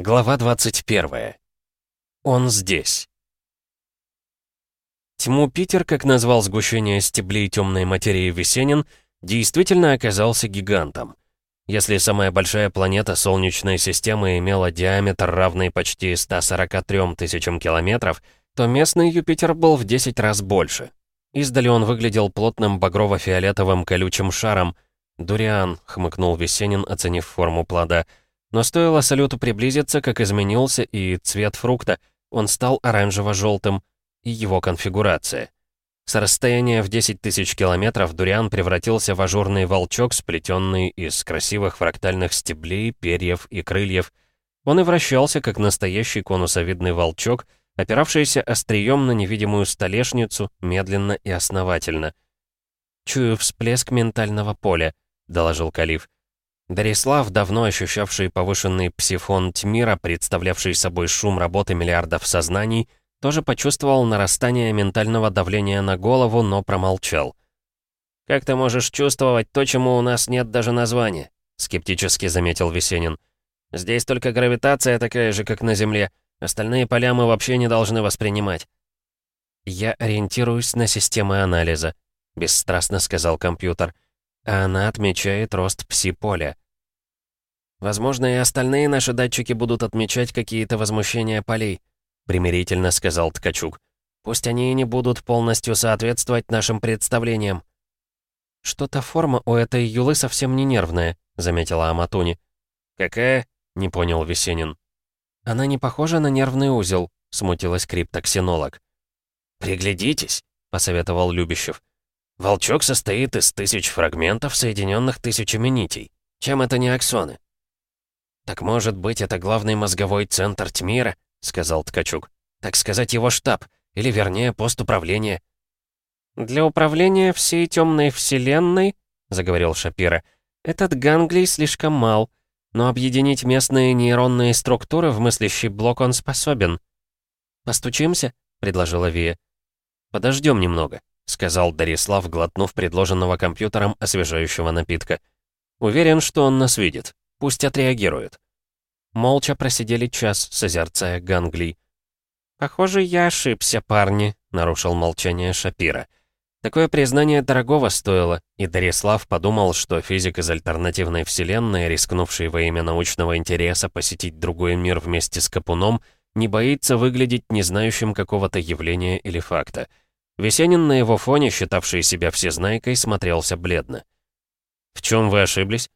Глава 21. Он здесь. Тьму Питер, как назвал сгущение стеблей темной материи Весенин, действительно оказался гигантом. Если самая большая планета Солнечной системы имела диаметр, равный почти 143 тысячам километров, то местный Юпитер был в 10 раз больше. Издали он выглядел плотным багрово-фиолетовым колючим шаром. «Дуриан», — хмыкнул Весенин, оценив форму плода — но стоило салюту приблизиться, как изменился и цвет фрукта, он стал оранжево-желтым, и его конфигурация. С расстояния в 10 тысяч километров дуриан превратился в ажурный волчок, сплетенный из красивых фрактальных стеблей, перьев и крыльев. Он и вращался, как настоящий конусовидный волчок, опиравшийся острием на невидимую столешницу, медленно и основательно. «Чую всплеск ментального поля», — доложил Калиф. Дарислав, давно ощущавший повышенный псифон Тьмира, представлявший собой шум работы миллиардов сознаний, тоже почувствовал нарастание ментального давления на голову, но промолчал. «Как ты можешь чувствовать то, чему у нас нет даже названия?» — скептически заметил Весенин. «Здесь только гравитация такая же, как на Земле. Остальные поля мы вообще не должны воспринимать». «Я ориентируюсь на системы анализа», — бесстрастно сказал компьютер. «Я а она отмечает рост пси-поля. «Возможно, и остальные наши датчики будут отмечать какие-то возмущения полей», примирительно сказал Ткачук. «Пусть они и не будут полностью соответствовать нашим представлениям». «Что-то форма у этой юлы совсем не нервная», заметила Аматуни. «Какая?» — не понял Весенин. «Она не похожа на нервный узел», — смутилась криптоксенолог. «Приглядитесь», — посоветовал Любящев. Волчок состоит из тысяч фрагментов, соединенных тысячами нитей. Чем это не аксоны? «Так может быть, это главный мозговой центр Тмира?» — сказал Ткачук. «Так сказать, его штаб, или вернее, пост управления». «Для управления всей темной вселенной», — заговорил Шапира, — «этот ганглий слишком мал, но объединить местные нейронные структуры в мыслящий блок он способен». «Постучимся?» — предложила Вия. «Подождем немного», — сказал Дарислав, глотнув предложенного компьютером освежающего напитка. «Уверен, что он нас видит. Пусть отреагирует». Молча просидели час, созерцая Гангли. «Похоже, я ошибся, парни», — нарушил молчание Шапира. Такое признание дорогого стоило, и Дарислав подумал, что физик из альтернативной вселенной, рискнувший во имя научного интереса посетить другой мир вместе с Капуном, не боится выглядеть не знающим какого-то явления или факта — Весенин на его фоне, считавший себя всезнайкой, смотрелся бледно. «В чем вы ошиблись?»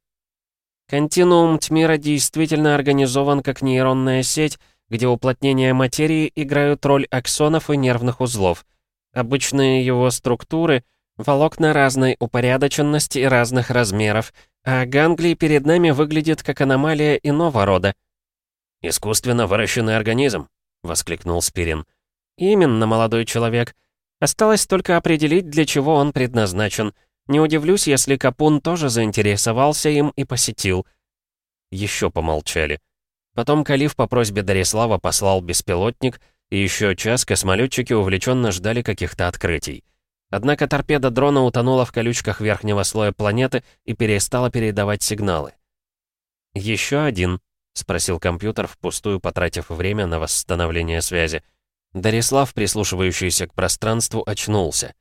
Континуум Тмира действительно организован как нейронная сеть, где уплотнения материи играют роль аксонов и нервных узлов. Обычные его структуры — волокна разной упорядоченности и разных размеров, а ганглий перед нами выглядит как аномалия иного рода. «Искусственно выращенный организм», — воскликнул Спирин. «Именно, молодой человек. Осталось только определить, для чего он предназначен. Не удивлюсь, если Капун тоже заинтересовался им и посетил. Еще помолчали. Потом Калиф по просьбе Дарислава послал беспилотник, и еще час космолетчики увлеченно ждали каких-то открытий. Однако торпеда дрона утонула в колючках верхнего слоя планеты и перестала передавать сигналы. «Еще один?» — спросил компьютер, впустую потратив время на восстановление связи. Дарислав, прислушивающийся к пространству, очнулся.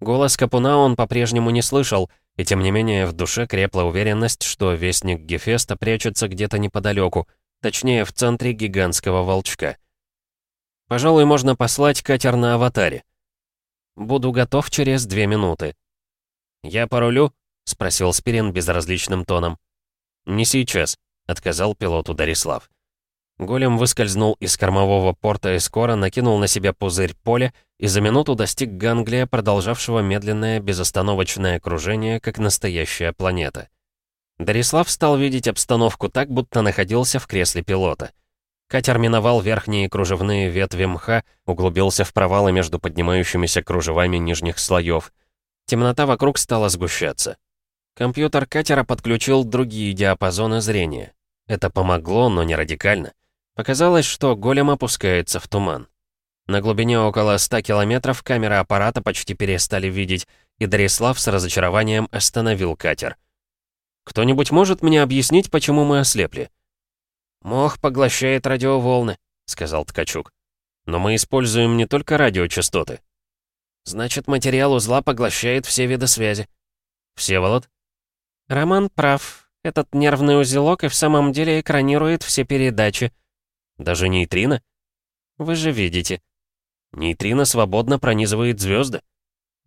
Голос Капуна он по-прежнему не слышал, и тем не менее в душе крепла уверенность, что вестник Гефеста прячется где-то неподалеку, точнее в центре гигантского волчка. Пожалуй, можно послать катер на аватаре. Буду готов через две минуты. «Я порулю?» — спросил Спирин безразличным тоном. «Не сейчас», — отказал пилоту Дарислав. Голем выскользнул из кормового порта и скоро накинул на себя пузырь поля и за минуту достиг Ганглия, продолжавшего медленное безостановочное кружение, как настоящая планета. Дарислав стал видеть обстановку так, будто находился в кресле пилота. Катер миновал верхние кружевные ветви мха, углубился в провалы между поднимающимися кружевами нижних слоев. Темнота вокруг стала сгущаться. Компьютер катера подключил другие диапазоны зрения. Это помогло, но не радикально. Показалось, что голем опускается в туман. На глубине около 100 километров камеры аппарата почти перестали видеть, и Дарислав с разочарованием остановил катер. «Кто-нибудь может мне объяснить, почему мы ослепли?» «Мох поглощает радиоволны», — сказал Ткачук. «Но мы используем не только радиочастоты». «Значит, материал узла поглощает все виды связи». «Всеволод?» «Роман прав. Этот нервный узелок и в самом деле экранирует все передачи». «Даже нейтрино?» «Вы же видите». «Нейтрино свободно пронизывает звезды.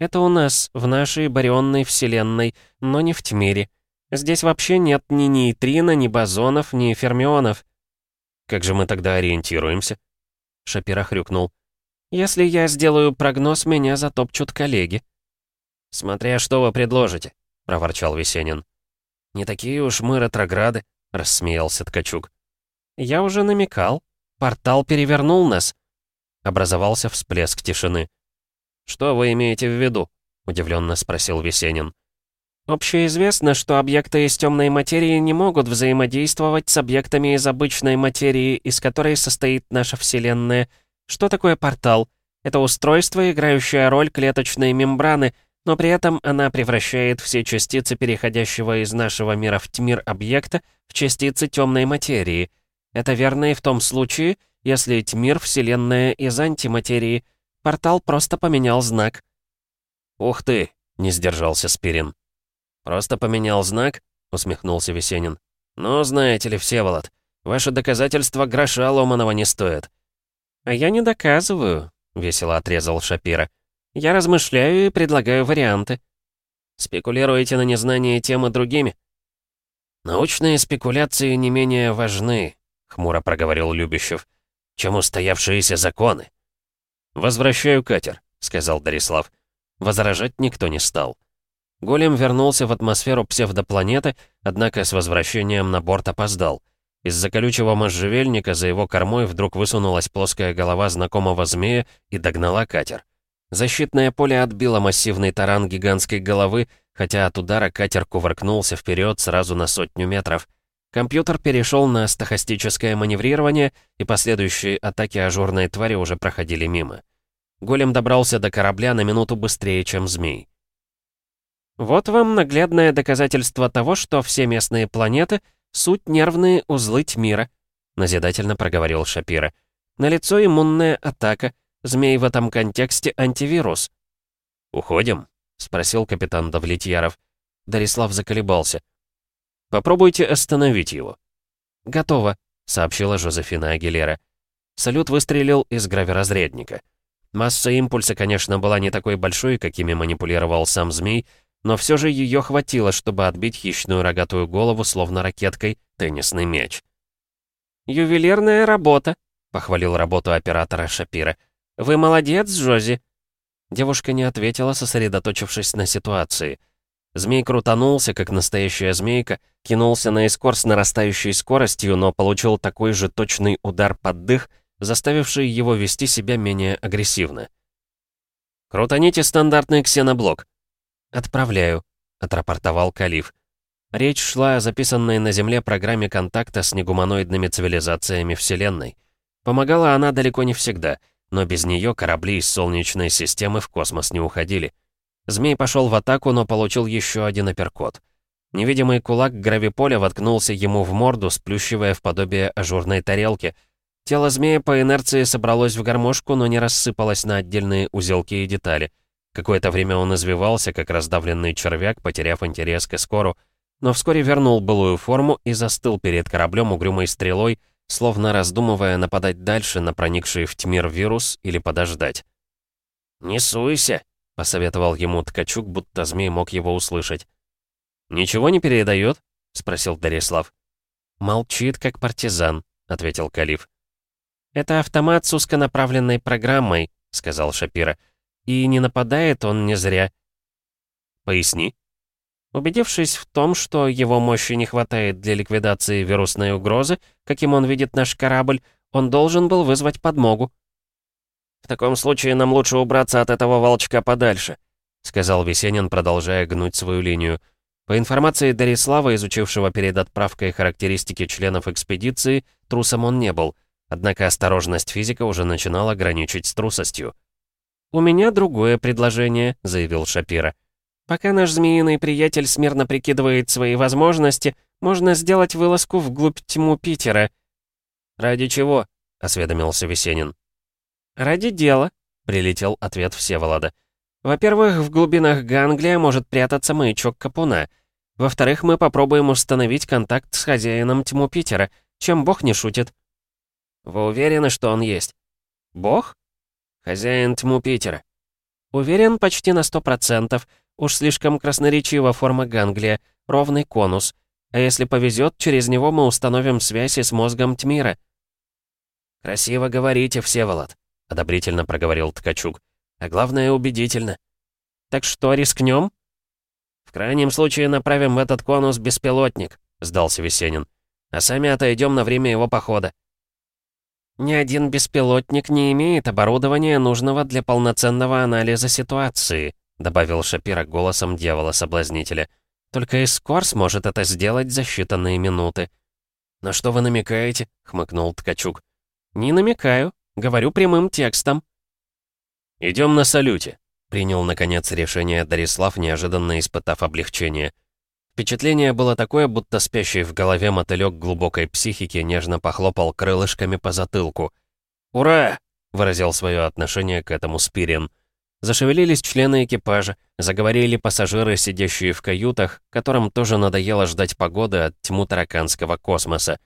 «Это у нас, в нашей барионной вселенной, но не в Тьмире. Здесь вообще нет ни нейтрино, ни бозонов, ни фермионов». «Как же мы тогда ориентируемся?» Шапира хрюкнул. «Если я сделаю прогноз, меня затопчут коллеги». «Смотря что вы предложите», — проворчал Весенин. «Не такие уж мы ретрограды», — рассмеялся Ткачук. «Я уже намекал. Портал перевернул нас». Образовался всплеск тишины. «Что вы имеете в виду?» — удивленно спросил Весенин. Общеизвестно, что объекты из темной материи не могут взаимодействовать с объектами из обычной материи, из которой состоит наша Вселенная. Что такое портал? Это устройство, играющее роль клеточной мембраны, но при этом она превращает все частицы переходящего из нашего мира в тьмир объекта в частицы темной материи. Это верно и в том случае, если тьмир — Вселенная из антиматерии. Портал просто поменял знак. «Ух ты!» — не сдержался Спирин. «Просто поменял знак?» — усмехнулся Весенин. «Ну, знаете ли, Всеволод, ваши доказательства гроша ломаного не стоят». «А я не доказываю», — весело отрезал Шапира. «Я размышляю и предлагаю варианты». «Спекулируете на незнание темы другими?» «Научные спекуляции не менее важны», — хмуро проговорил Любящев, «чем устоявшиеся законы». «Возвращаю катер», — сказал Дарислав. Возражать никто не стал. Голем вернулся в атмосферу псевдопланеты, однако с возвращением на борт опоздал. Из-за колючего можжевельника за его кормой вдруг высунулась плоская голова знакомого змея и догнала катер. Защитное поле отбило массивный таран гигантской головы, хотя от удара катер кувыркнулся вперед сразу на сотню метров. Компьютер перешел на стохастическое маневрирование, и последующие атаки ажурной твари уже проходили мимо. Голем добрался до корабля на минуту быстрее, чем змей. Вот вам наглядное доказательство того, что все местные планеты — суть нервные узлы Тьмира, назидательно проговорил Шапира. Налицо иммунная атака, змей в этом контексте антивирус. «Уходим?» — спросил капитан Давлетьяров. Дарислав заколебался. «Попробуйте остановить его». «Готово», — сообщила Жозефина Агилера. Салют выстрелил из граверазрядника. Масса импульса, конечно, была не такой большой, какими манипулировал сам змей, но все же ее хватило, чтобы отбить хищную рогатую голову, словно ракеткой, теннисный мяч. «Ювелирная работа», — похвалил работу оператора Шапира. «Вы молодец, Джози». Девушка не ответила, сосредоточившись на ситуации. Змей крутанулся, как настоящая змейка, кинулся на эскор с нарастающей скоростью, но получил такой же точный удар под дых, заставивший его вести себя менее агрессивно. «Крутаните стандартный ксеноблок», «Отправляю», — отрапортовал Калиф. Речь шла о записанной на Земле программе контакта с негуманоидными цивилизациями Вселенной. Помогала она далеко не всегда, но без нее корабли из Солнечной системы в космос не уходили. Змей пошел в атаку, но получил еще один апперкот. Невидимый кулак гравиполя воткнулся ему в морду, сплющивая в подобие ажурной тарелки. Тело змея по инерции собралось в гармошку, но не рассыпалось на отдельные узелки и детали — Какое-то время он извивался, как раздавленный червяк, потеряв интерес к эскору, но вскоре вернул былую форму и застыл перед кораблем угрюмой стрелой, словно раздумывая нападать дальше на проникший в тьмир вирус или подождать. «Не суйся», — посоветовал ему Ткачук, будто змей мог его услышать. «Ничего не передает?» — спросил Дарислав. «Молчит, как партизан», — ответил Калиф. «Это автомат с узконаправленной программой», — сказал Шапира. И не нападает он не зря. Поясни. Убедившись в том, что его мощи не хватает для ликвидации вирусной угрозы, каким он видит наш корабль, он должен был вызвать подмогу. «В таком случае нам лучше убраться от этого волчка подальше», сказал Весенин, продолжая гнуть свою линию. По информации Дарислава, изучившего перед отправкой характеристики членов экспедиции, трусом он не был, однако осторожность физика уже начинала граничить с трусостью. «У меня другое предложение», — заявил Шапира. «Пока наш змеиный приятель смирно прикидывает свои возможности, можно сделать вылазку вглубь тьму Питера. «Ради чего?» — осведомился Весенин. «Ради дела», — прилетел ответ Всеволода. «Во-первых, в глубинах Ганглия может прятаться маячок Капуна. Во-вторых, мы попробуем установить контакт с хозяином тьму Питера, чем бог не шутит». «Вы уверены, что он есть?» «Бог?» «Хозяин тьму Питера». «Уверен почти на сто процентов. Уж слишком красноречива форма Ганглия, ровный конус. А если повезет, через него мы установим связь и с мозгом Тмира». «Красиво говорите, Всеволод», — одобрительно проговорил Ткачук. «А главное, убедительно». «Так что, рискнем?» «В крайнем случае направим в этот конус беспилотник», — сдался Весенин. «А сами отойдем на время его похода». «Ни один беспилотник не имеет оборудования, нужного для полноценного анализа ситуации», — добавил Шапира голосом дьявола-соблазнителя. «Только Искор сможет это сделать за считанные минуты». «На что вы намекаете?» — хмыкнул Ткачук. «Не намекаю. Говорю прямым текстом». «Идем на салюте», — принял, наконец, решение Дарислав, неожиданно испытав облегчение. Впечатление было такое, будто спящий в голове мотылёк глубокой психики нежно похлопал крылышками по затылку. «Ура!» — выразил свое отношение к этому Спирин. Зашевелились члены экипажа, заговорили пассажиры, сидящие в каютах, которым тоже надоело ждать погоды от тьму тараканского космоса.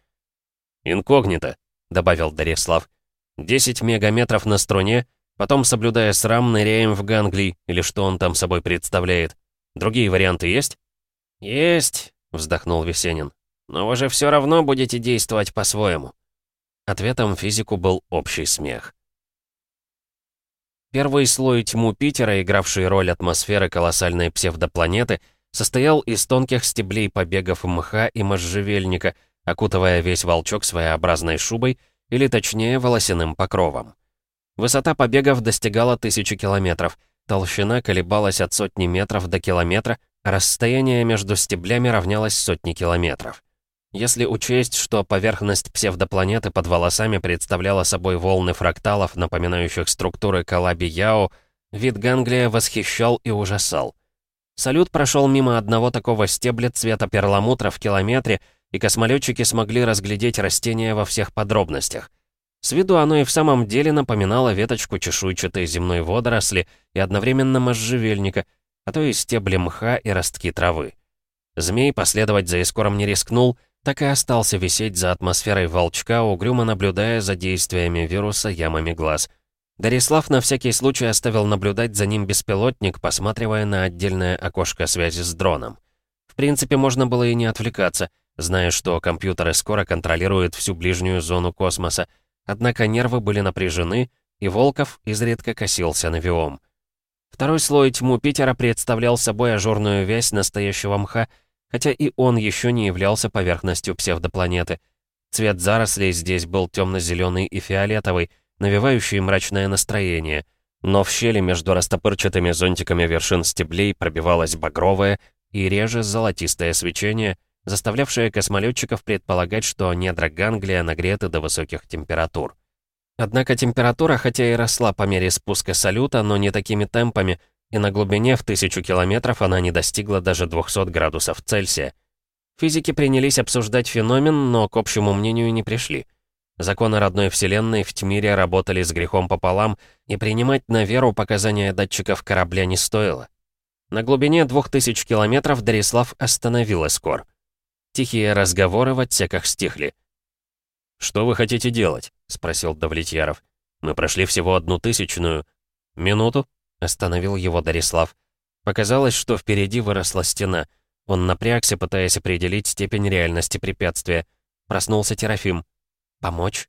«Инкогнито», — добавил Дарислав. «Десять мегаметров на струне, потом, соблюдая срам, ныряем в Ганглий, или что он там собой представляет. Другие варианты есть?» «Есть», — вздохнул Весенин. «Но вы же все равно будете действовать по-своему». Ответом физику был общий смех. Первый слой тьму Питера, игравший роль атмосферы колоссальной псевдопланеты, состоял из тонких стеблей побегов мха и можжевельника, окутывая весь волчок своеобразной шубой, или точнее волосяным покровом. Высота побегов достигала тысячи километров, толщина колебалась от сотни метров до километра, Расстояние между стеблями равнялось сотне километров. Если учесть, что поверхность псевдопланеты под волосами представляла собой волны фракталов, напоминающих структуры Калаби-Яо, вид Ганглия восхищал и ужасал. Салют прошел мимо одного такого стебля цвета перламутра в километре, и космолетчики смогли разглядеть растение во всех подробностях. С виду оно и в самом деле напоминало веточку чешуйчатой земной водоросли и одновременно можжевельника, а то и стебли мха и ростки травы. Змей последовать за Искором не рискнул, так и остался висеть за атмосферой волчка, угрюмо наблюдая за действиями вируса ямами глаз. Дарислав на всякий случай оставил наблюдать за ним беспилотник, посматривая на отдельное окошко связи с дроном. В принципе, можно было и не отвлекаться, зная, что компьютеры скоро контролируют всю ближнюю зону космоса, однако нервы были напряжены, и Волков изредка косился на Виом. Второй слой тьму Питера представлял собой ажурную вязь настоящего мха, хотя и он еще не являлся поверхностью псевдопланеты. Цвет зарослей здесь был темно-зеленый и фиолетовый, навевающий мрачное настроение. Но в щели между растопырчатыми зонтиками вершин стеблей пробивалось багровое и реже золотистое свечение, заставлявшее космолетчиков предполагать, что недра Ганглия нагреты до высоких температур. Однако температура, хотя и росла по мере спуска салюта, но не такими темпами, и на глубине в тысячу километров она не достигла даже 200 градусов Цельсия. Физики принялись обсуждать феномен, но к общему мнению не пришли. Законы родной Вселенной в Тьмире работали с грехом пополам, и принимать на веру показания датчиков корабля не стоило. На глубине 2000 километров Дарислав остановил эскор. Тихие разговоры в отсеках стихли. «Что вы хотите делать?» — спросил Давлетьяров. «Мы прошли всего одну тысячную». «Минуту?» — остановил его Дарислав. Показалось, что впереди выросла стена. Он напрягся, пытаясь определить степень реальности препятствия. Проснулся Терафим. «Помочь?»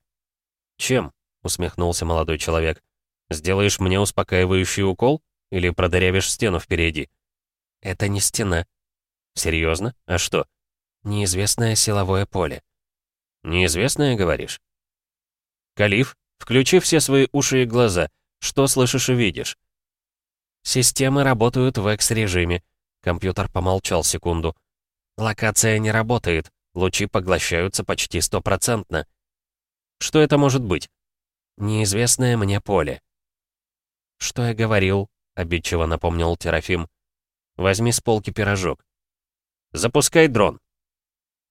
«Чем?» — усмехнулся молодой человек. «Сделаешь мне успокаивающий укол? Или продырявишь стену впереди?» «Это не стена». «Серьезно? А что?» «Неизвестное силовое поле». «Неизвестное, говоришь?» «Калиф, включи все свои уши и глаза. Что слышишь и видишь?» «Системы работают в X-режиме». Компьютер помолчал секунду. «Локация не работает. Лучи поглощаются почти стопроцентно». «Что это может быть?» «Неизвестное мне поле». «Что я говорил?» — обидчиво напомнил Терафим. «Возьми с полки пирожок». «Запускай дрон».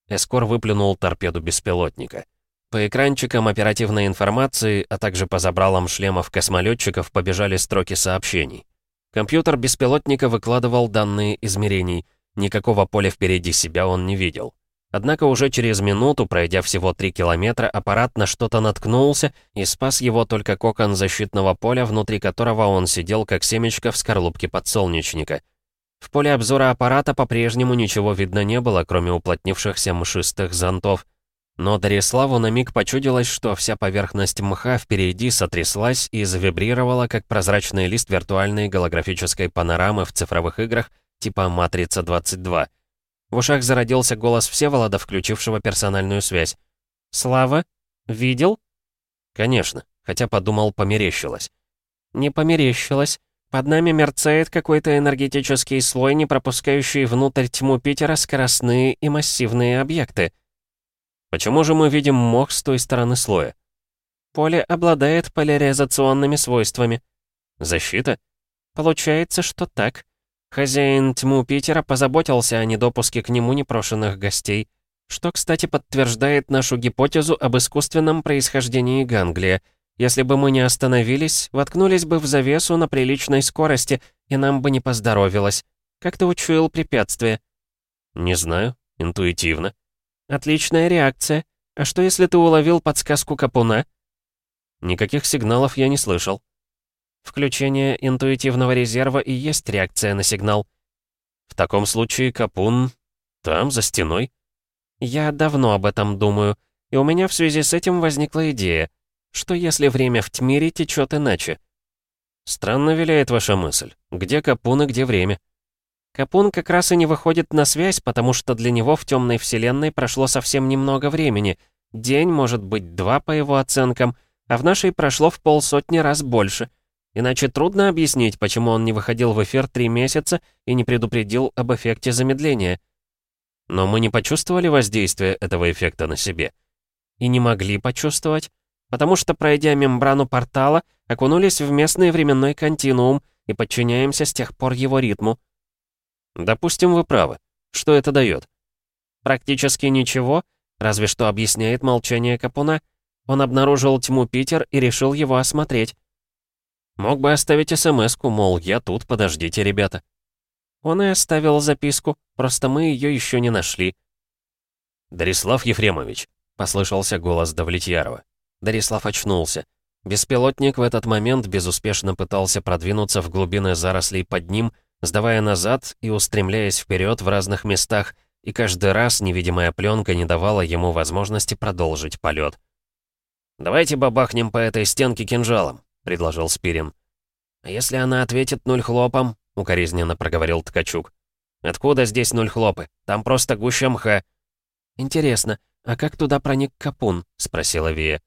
Эскор выплюнул торпеду беспилотника. По экранчикам оперативной информации, а также по забралам шлемов космолетчиков побежали строки сообщений. Компьютер беспилотника выкладывал данные измерений. Никакого поля впереди себя он не видел. Однако уже через минуту, пройдя всего 3 километра, аппарат на что-то наткнулся и спас его только кокон защитного поля, внутри которого он сидел как семечко в скорлупке подсолнечника. В поле обзора аппарата по-прежнему ничего видно не было, кроме уплотнившихся мшистых зонтов. Но Дариславу на миг почудилось, что вся поверхность мха впереди сотряслась и завибрировала, как прозрачный лист виртуальной голографической панорамы в цифровых играх типа «Матрица-22». В ушах зародился голос Всеволода, включившего персональную связь. «Слава? Видел?» «Конечно», хотя подумал, померещилось. «Не померещилось. Под нами мерцает какой-то энергетический слой, не пропускающий внутрь тьму Питера скоростные и массивные объекты». Почему же мы видим мох с той стороны слоя? Поле обладает поляризационными свойствами. Защита? Получается, что так. Хозяин тьму Питера позаботился о недопуске к нему непрошенных гостей, что, кстати, подтверждает нашу гипотезу об искусственном происхождении Ганглия. Если бы мы не остановились, воткнулись бы в завесу на приличной скорости, и нам бы не поздоровилось. Как ты учуял препятствие? Не знаю, интуитивно. Отличная реакция. А что, если ты уловил подсказку Капуна? Никаких сигналов я не слышал. Включение интуитивного резерва и есть реакция на сигнал. В таком случае Капун там, за стеной. Я давно об этом думаю, и у меня в связи с этим возникла идея. Что если время в Тмире течет иначе? Странно виляет ваша мысль. Где Капун и где время? Капун как раз и не выходит на связь, потому что для него в темной вселенной прошло совсем немного времени. День, может быть, два по его оценкам, а в нашей прошло в полсотни раз больше. Иначе трудно объяснить, почему он не выходил в эфир три месяца и не предупредил об эффекте замедления. Но мы не почувствовали воздействия этого эффекта на себе. И не могли почувствовать, потому что, пройдя мембрану портала, окунулись в местный временной континуум и подчиняемся с тех пор его ритму. Допустим, вы правы. Что это дает? Практически ничего, разве что объясняет молчание Капуна. Он обнаружил тьму Питер и решил его осмотреть. Мог бы оставить смс мол, я тут, подождите, ребята. Он и оставил записку, просто мы ее еще не нашли. «Дарислав Ефремович», — послышался голос Давлетьярова. Дарислав очнулся. Беспилотник в этот момент безуспешно пытался продвинуться в глубины зарослей под ним, сдавая назад и устремляясь вперед в разных местах, и каждый раз невидимая пленка не давала ему возможности продолжить полет. «Давайте бабахнем по этой стенке кинжалом», — предложил Спирин. «А если она ответит нуль хлопом?» — укоризненно проговорил Ткачук. «Откуда здесь нуль хлопы? Там просто гуща мха». «Интересно, а как туда проник Капун?» — спросила Вия.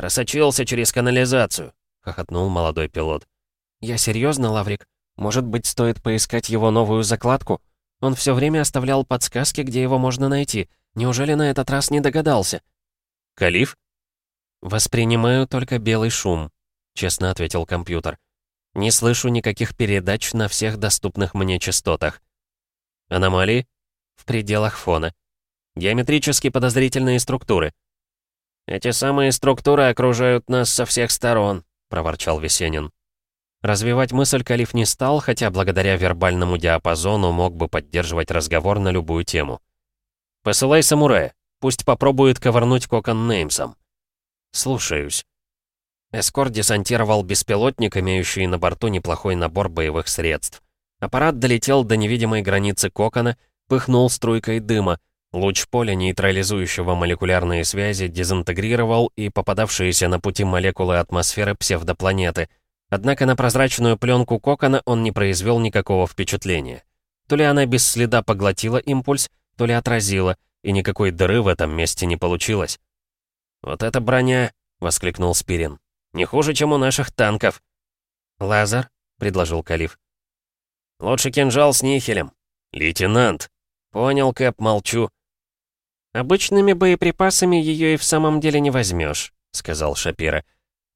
«Просочился через канализацию», — хохотнул молодой пилот. «Я серьезно, Лаврик? Может быть, стоит поискать его новую закладку? Он все время оставлял подсказки, где его можно найти. Неужели на этот раз не догадался? Калиф? Воспринимаю только белый шум, честно ответил компьютер. Не слышу никаких передач на всех доступных мне частотах. Аномалии? В пределах фона. Геометрически подозрительные структуры. «Эти самые структуры окружают нас со всех сторон», — проворчал Весенин. Развивать мысль Калиф не стал, хотя благодаря вербальному диапазону мог бы поддерживать разговор на любую тему. «Посылай самурая. Пусть попробует ковырнуть кокон Неймсом». «Слушаюсь». Эскор десантировал беспилотник, имеющий на борту неплохой набор боевых средств. Аппарат долетел до невидимой границы кокона, пыхнул струйкой дыма, луч поля, нейтрализующего молекулярные связи, дезинтегрировал и попадавшиеся на пути молекулы атмосферы псевдопланеты — Однако на прозрачную пленку кокона он не произвел никакого впечатления. То ли она без следа поглотила импульс, то ли отразила, и никакой дыры в этом месте не получилось. «Вот эта броня!» — воскликнул Спирин. «Не хуже, чем у наших танков». «Лазер?» — предложил Калиф. «Лучше кинжал с нихелем». «Лейтенант!» «Понял, Кэп, молчу». «Обычными боеприпасами ее и в самом деле не возьмешь», — сказал Шапира.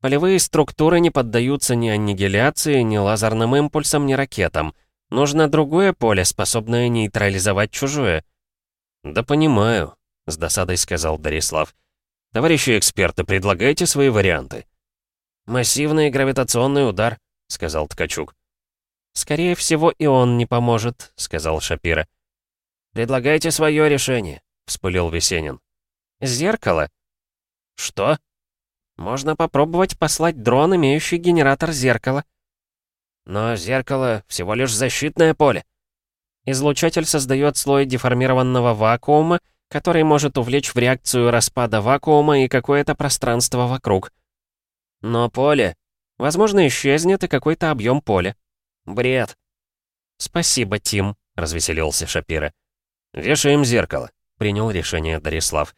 Полевые структуры не поддаются ни аннигиляции, ни лазерным импульсам, ни ракетам. Нужно другое поле, способное нейтрализовать чужое. «Да понимаю», — с досадой сказал Дарислав. Товарищи эксперты, предлагайте свои варианты». «Массивный гравитационный удар», — сказал Ткачук. «Скорее всего, и он не поможет», — сказал Шапира. «Предлагайте свое решение», — вспылил Весенин. «Зеркало?» «Что?» «Можно попробовать послать дрон, имеющий генератор зеркала». «Но зеркало — всего лишь защитное поле». Излучатель создает слой деформированного вакуума, который может увлечь в реакцию распада вакуума и какое-то пространство вокруг. Но поле... Возможно, исчезнет и какой-то объем поля. Бред. «Спасибо, Тим», — развеселился Шапира. «Вешаем зеркало», — принял решение Дарислав.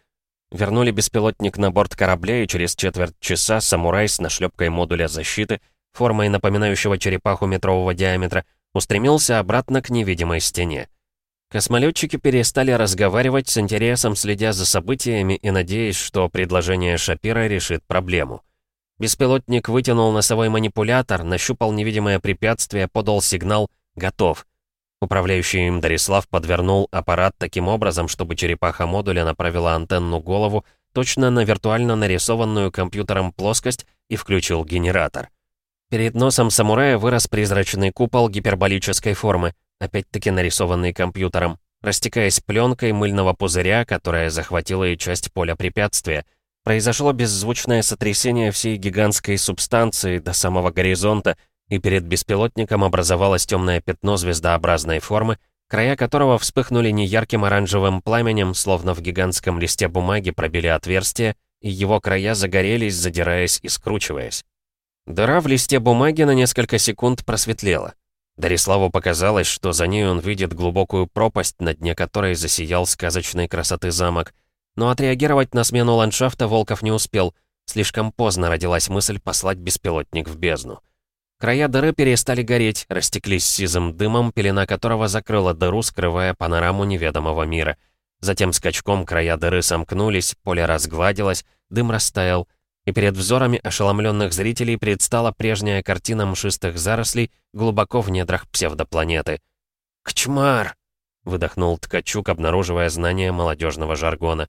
Вернули беспилотник на борт корабля, и через четверть часа самурай с нашлепкой модуля защиты, формой напоминающего черепаху метрового диаметра, устремился обратно к невидимой стене. Космолетчики перестали разговаривать с интересом, следя за событиями и надеясь, что предложение Шапира решит проблему. Беспилотник вытянул носовой манипулятор, нащупал невидимое препятствие, подал сигнал «Готов». Управляющий им Дарислав подвернул аппарат таким образом, чтобы черепаха модуля направила антенну голову точно на виртуально нарисованную компьютером плоскость и включил генератор. Перед носом самурая вырос призрачный купол гиперболической формы, опять-таки нарисованный компьютером, растекаясь пленкой мыльного пузыря, которая захватила и часть поля препятствия — Произошло беззвучное сотрясение всей гигантской субстанции до самого горизонта, и перед беспилотником образовалось темное пятно звездообразной формы, края которого вспыхнули неярким оранжевым пламенем, словно в гигантском листе бумаги пробили отверстие, и его края загорелись, задираясь и скручиваясь. Дыра в листе бумаги на несколько секунд просветлела. Дариславу показалось, что за ней он видит глубокую пропасть, на дне которой засиял сказочной красоты замок — но отреагировать на смену ландшафта Волков не успел. Слишком поздно родилась мысль послать беспилотник в бездну. Края дыры перестали гореть, растеклись сизым дымом, пелена которого закрыла дыру, скрывая панораму неведомого мира. Затем скачком края дыры сомкнулись, поле разгладилось, дым растаял, и перед взорами ошеломленных зрителей предстала прежняя картина мшистых зарослей глубоко в недрах псевдопланеты. «Кчмар!» — выдохнул Ткачук, обнаруживая знание молодежного жаргона.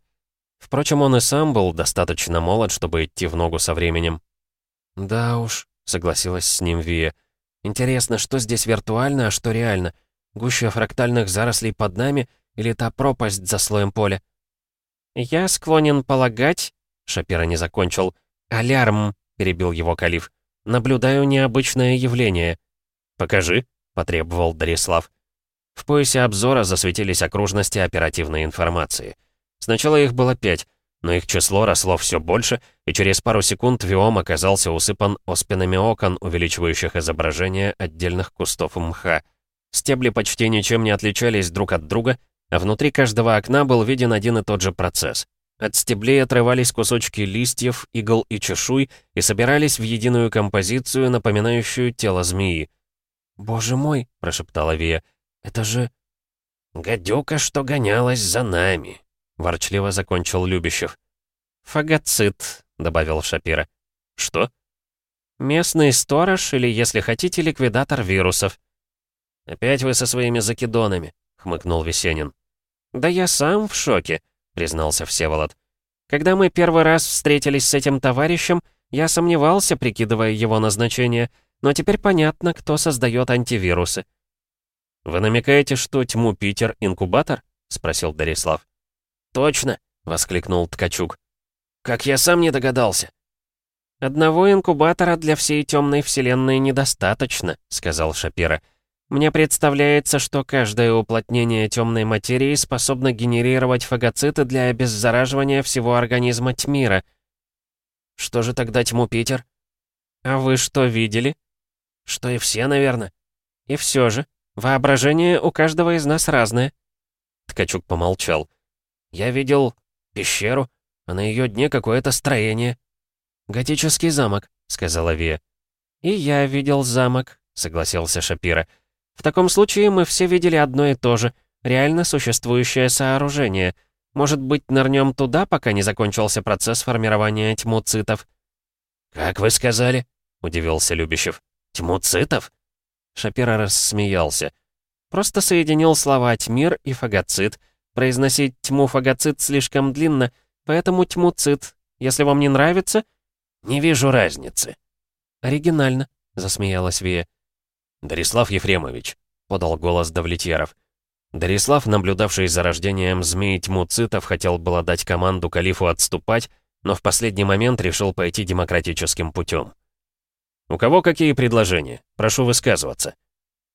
Впрочем, он и сам был достаточно молод, чтобы идти в ногу со временем. «Да уж», — согласилась с ним Вия. «Интересно, что здесь виртуально, а что реально? Гуща фрактальных зарослей под нами или та пропасть за слоем поля?» «Я склонен полагать...» — Шапира не закончил. «Алярм!» — перебил его Калиф. «Наблюдаю необычное явление». «Покажи», — потребовал Дарислав. В поясе обзора засветились окружности оперативной информации — Сначала их было пять, но их число росло все больше, и через пару секунд Виом оказался усыпан оспинами окон, увеличивающих изображение отдельных кустов мха. Стебли почти ничем не отличались друг от друга, а внутри каждого окна был виден один и тот же процесс. От стеблей отрывались кусочки листьев, игл и чешуй и собирались в единую композицию, напоминающую тело змеи. «Боже мой!» — прошептала Вия. «Это же...» «Гадюка, что гонялась за нами», — ворчливо закончил Любящев. «Фагоцит», — добавил Шапира. «Что?» «Местный сторож или, если хотите, ликвидатор вирусов». «Опять вы со своими закидонами», — хмыкнул Весенин. «Да я сам в шоке», — признался Всеволод. «Когда мы первый раз встретились с этим товарищем, я сомневался, прикидывая его назначение, но теперь понятно, кто создает антивирусы». «Вы намекаете, что тьму Питер — инкубатор?» — спросил Дарислав. «Точно!» — воскликнул Ткачук. «Как я сам не догадался!» «Одного инкубатора для всей темной вселенной недостаточно», — сказал Шапира. «Мне представляется, что каждое уплотнение темной материи способно генерировать фагоциты для обеззараживания всего организма Тьмира». «Что же тогда тьму Питер?» «А вы что видели?» «Что и все, наверное». «И все же, воображение у каждого из нас разное». Ткачук помолчал. Я видел пещеру, а на ее дне какое-то строение. «Готический замок», — сказала Вия. «И я видел замок», — согласился Шапира. «В таком случае мы все видели одно и то же, реально существующее сооружение. Может быть, нырнем туда, пока не закончился процесс формирования тьмуцитов?» «Как вы сказали?» — удивился Любящев. «Тьмуцитов?» Шапира рассмеялся. Просто соединил слова «тьмир» и «фагоцит», Произносить тьму фагоцит слишком длинно, поэтому тьму цит. Если вам не нравится...» «Не вижу разницы». «Оригинально», — засмеялась Вия. «Дарислав Ефремович», — подал голос Давлетьяров. Дарислав, наблюдавший за рождением змеи тьму цитов, хотел было дать команду Калифу отступать, но в последний момент решил пойти демократическим путем. «У кого какие предложения? Прошу высказываться».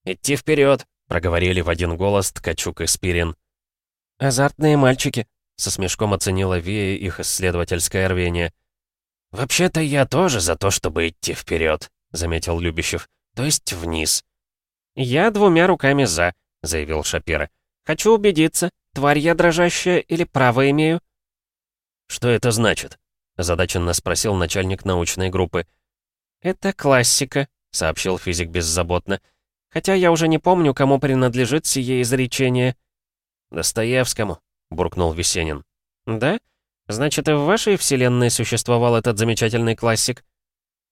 «Идти вперед, проговорили в один голос Ткачук и Спирин. «Азартные мальчики», — со смешком оценила Вея их исследовательское рвение. «Вообще-то я тоже за то, чтобы идти вперед, заметил Любящев. «То есть вниз». «Я двумя руками за», — заявил Шапира. «Хочу убедиться, тварь я дрожащая или право имею?» «Что это значит?» — озадаченно спросил начальник научной группы. «Это классика», — сообщил физик беззаботно. «Хотя я уже не помню, кому принадлежит сие изречение». «Достоевскому», — буркнул Весенин. «Да? Значит, и в вашей вселенной существовал этот замечательный классик?»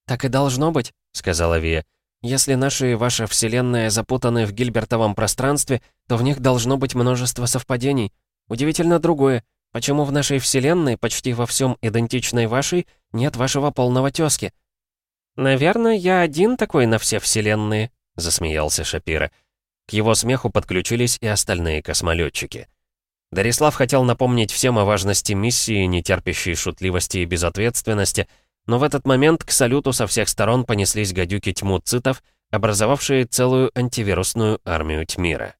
«Так и должно быть», — сказала Вия. «Если наша и ваша вселенная запутаны в гильбертовом пространстве, то в них должно быть множество совпадений. Удивительно другое. Почему в нашей вселенной, почти во всем идентичной вашей, нет вашего полного тёзки?» «Наверное, я один такой на все вселенные», — засмеялся Шапира. К его смеху подключились и остальные космолетчики. Дарислав хотел напомнить всем о важности миссии, не терпящей шутливости и безответственности, но в этот момент к салюту со всех сторон понеслись гадюки тьму цитов, образовавшие целую антивирусную армию Тьмира.